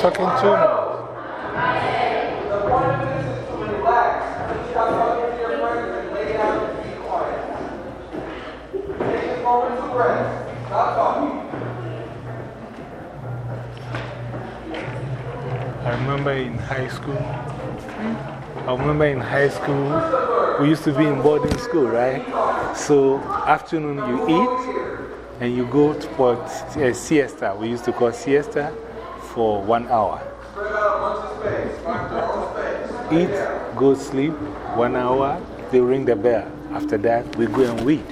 Talking took him. I remember in high school. I remember in high school, we used to be in boarding school, right? So, afternoon you eat and you go for a siesta. We used to call siesta for one hour. Eat, go sleep, one hour. They ring the bell. After that, we go and wait.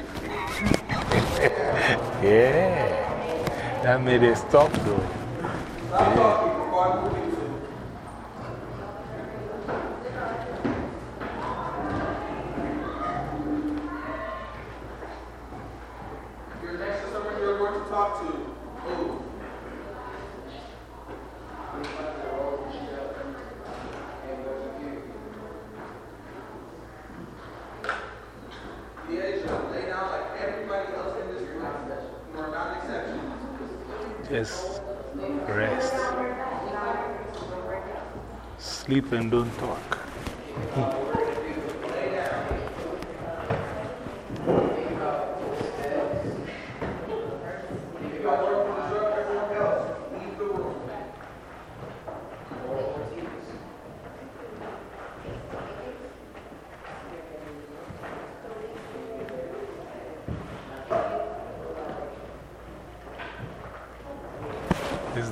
yeah. That made it stop though. Yeah. is rest. Sleep and don't talk.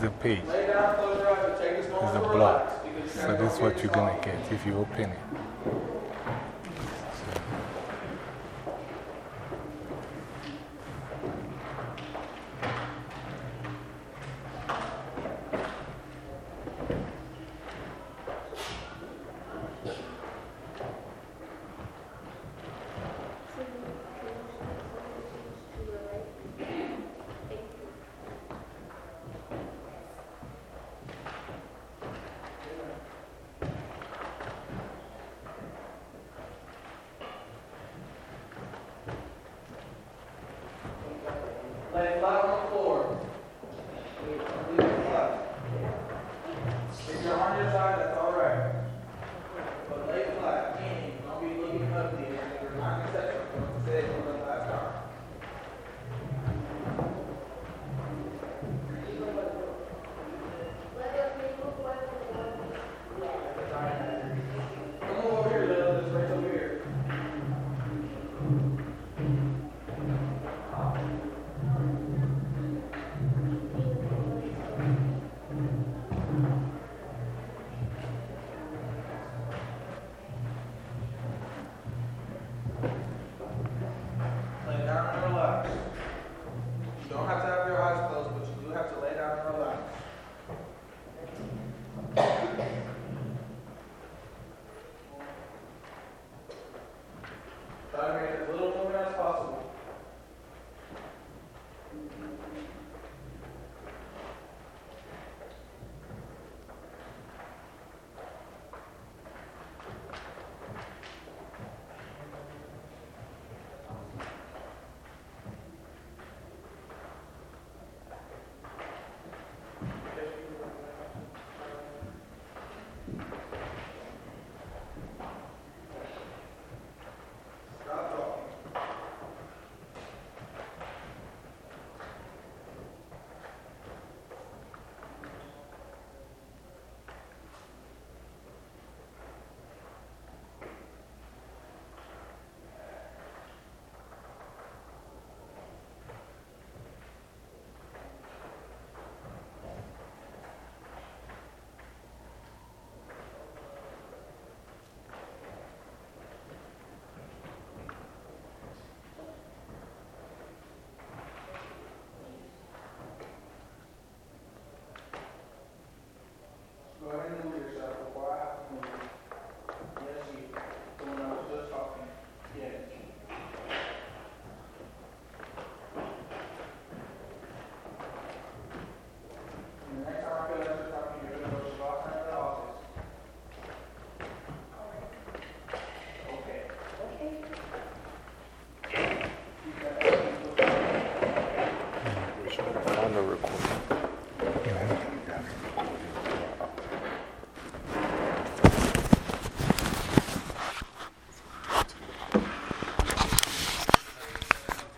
the page, it's the block. So this is what you're going to get if you open it. Let love